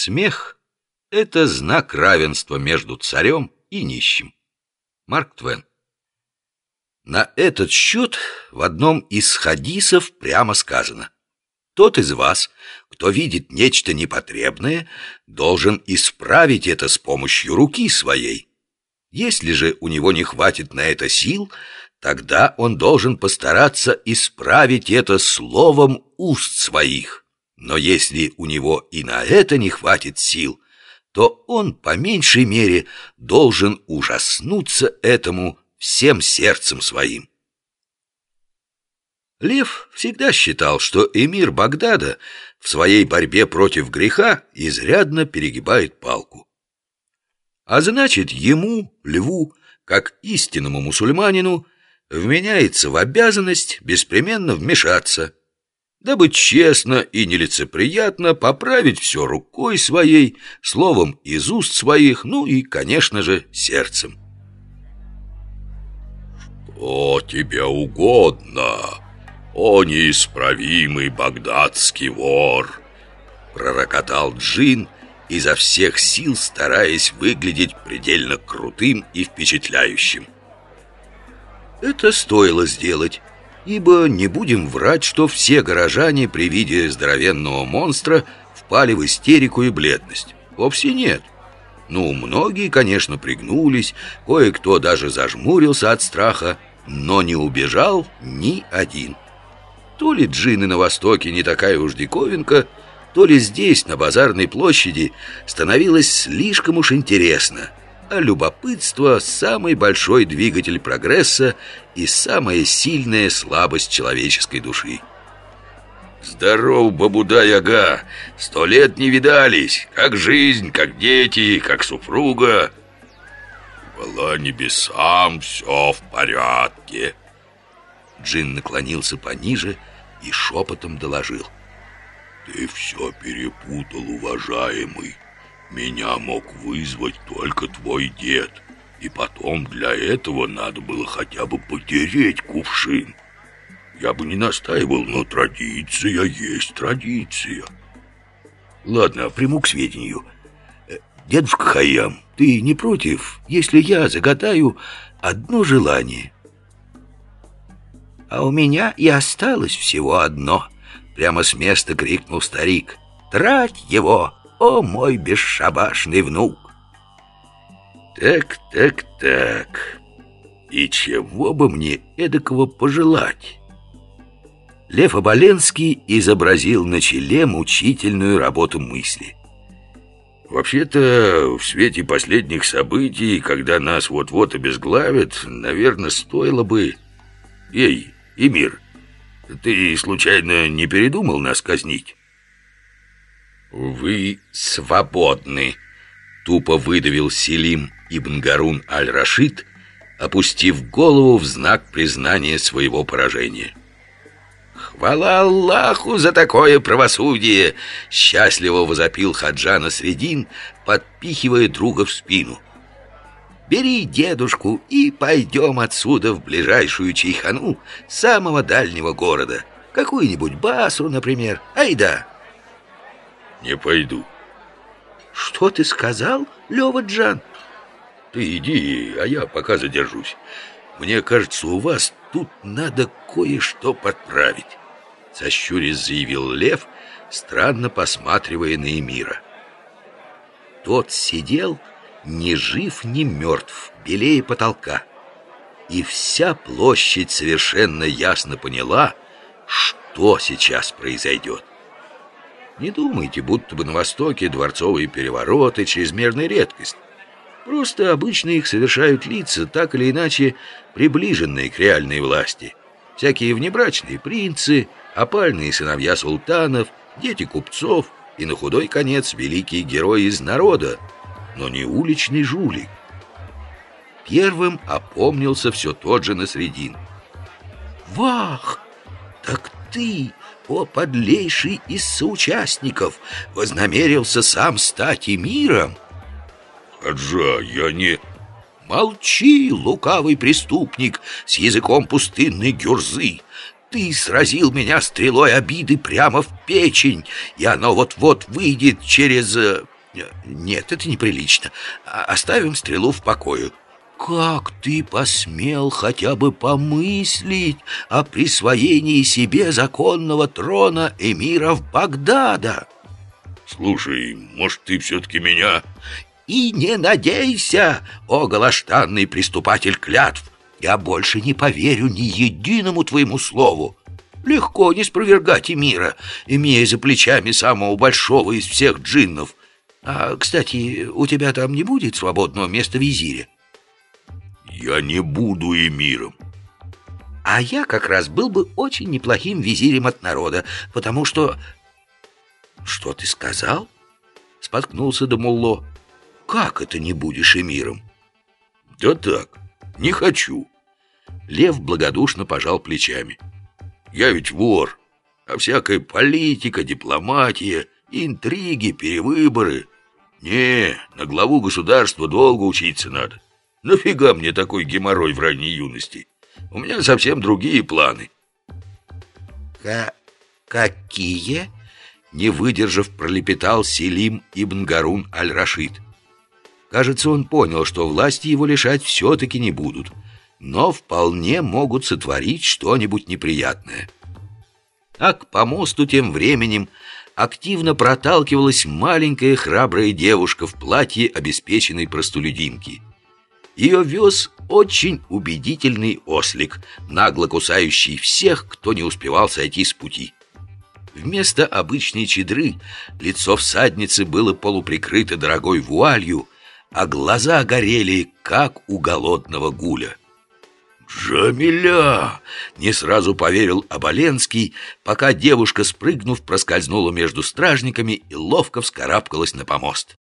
Смех — это знак равенства между царем и нищим. Марк Твен. На этот счет в одном из хадисов прямо сказано «Тот из вас, кто видит нечто непотребное, должен исправить это с помощью руки своей. Если же у него не хватит на это сил, тогда он должен постараться исправить это словом уст своих». Но если у него и на это не хватит сил, то он по меньшей мере должен ужаснуться этому всем сердцем своим. Лев всегда считал, что эмир Багдада в своей борьбе против греха изрядно перегибает палку. А значит, ему, льву, как истинному мусульманину, вменяется в обязанность беспременно вмешаться – дабы честно и нелицеприятно поправить все рукой своей, словом из уст своих, ну и, конечно же, сердцем. «Что тебе угодно, о неисправимый багдадский вор!» Пророкотал Джин, изо всех сил стараясь выглядеть предельно крутым и впечатляющим. Это стоило сделать, ибо не будем врать, что все горожане при виде здоровенного монстра впали в истерику и бледность. Вовсе нет. Ну, многие, конечно, пригнулись, кое-кто даже зажмурился от страха, но не убежал ни один. То ли джины на Востоке не такая уж диковинка, то ли здесь, на базарной площади, становилось слишком уж интересно – а любопытство – самый большой двигатель прогресса и самая сильная слабость человеческой души. Здоров, Бабуда-Яга! Сто лет не видались! Как жизнь, как дети, как супруга! Хвала небесам, все в порядке!» Джин наклонился пониже и шепотом доложил. «Ты все перепутал, уважаемый!» Меня мог вызвать только твой дед. И потом для этого надо было хотя бы потереть кувшин. Я бы не настаивал, но традиция есть традиция. Ладно, приму к сведению. Э, дедушка Хаям, ты не против, если я загадаю одно желание? А у меня и осталось всего одно. Прямо с места крикнул старик. Трать его! О мой бесшабашный внук! Так, так, так, и чего бы мне эдакого пожелать? Лев Оболенский изобразил на челе мучительную работу мысли. Вообще-то, в свете последних событий, когда нас вот-вот обезглавят, наверное, стоило бы... Эй, Эмир, ты случайно не передумал нас казнить? «Вы свободны!» Тупо выдавил Селим Ибн Гарун Аль-Рашид, опустив голову в знак признания своего поражения. «Хвала Аллаху за такое правосудие!» Счастливо возопил Хаджана Средин, подпихивая друга в спину. «Бери дедушку и пойдем отсюда в ближайшую чайхану самого дальнего города. Какую-нибудь Басру, например. Айда!» Не пойду. Что ты сказал, Лёва Джан? Ты иди, а я пока задержусь. Мне кажется, у вас тут надо кое-что подправить. Сощурясь заявил Лев, странно посматривая на Эмира. Тот сидел, ни жив, ни мертв, белее потолка. И вся площадь совершенно ясно поняла, что сейчас произойдет. Не думайте, будто бы на Востоке дворцовые перевороты – чрезмерная редкость. Просто обычно их совершают лица, так или иначе приближенные к реальной власти. Всякие внебрачные принцы, опальные сыновья султанов, дети купцов и, на худой конец, великие герои из народа, но не уличный жулик. Первым опомнился все тот же Насредин. «Вах! Так ты о подлейший из соучастников, вознамерился сам стать эмиром? Хаджа, я не... Молчи, лукавый преступник, с языком пустынной гюрзы. ты сразил меня стрелой обиды прямо в печень, и оно вот-вот выйдет через... Э, нет, это неприлично. Оставим стрелу в покое. Как ты посмел хотя бы помыслить о присвоении себе законного трона эмиров Багдада? Слушай, может, ты все-таки меня... И не надейся, о голоштанный приступатель клятв, я больше не поверю ни единому твоему слову. Легко не спровергать Эмира, имея за плечами самого большого из всех джиннов. А, кстати, у тебя там не будет свободного места в визире? Я не буду Эмиром. А я как раз был бы очень неплохим визирем от народа, потому что... Что ты сказал? Споткнулся Дамулло. Как это не будешь эмиром? Да так, не хочу. Лев благодушно пожал плечами. Я ведь вор, а всякая политика, дипломатия, интриги, перевыборы. Не, на главу государства долго учиться надо. Нафига мне такой геморрой в ранней юности? У меня совсем другие планы. К какие? Не выдержав, пролепетал Селим ибн Гарун аль-Рашид. Кажется, он понял, что власти его лишать все-таки не будут, но вполне могут сотворить что-нибудь неприятное. А к помосту тем временем активно проталкивалась маленькая храбрая девушка в платье обеспеченной простолюдинки. Ее вез очень убедительный ослик, нагло кусающий всех, кто не успевал сойти с пути. Вместо обычной чедры лицо всадницы было полуприкрыто дорогой вуалью, а глаза горели, как у голодного гуля. «Джамиля!» — не сразу поверил Оболенский, пока девушка, спрыгнув, проскользнула между стражниками и ловко вскарабкалась на помост.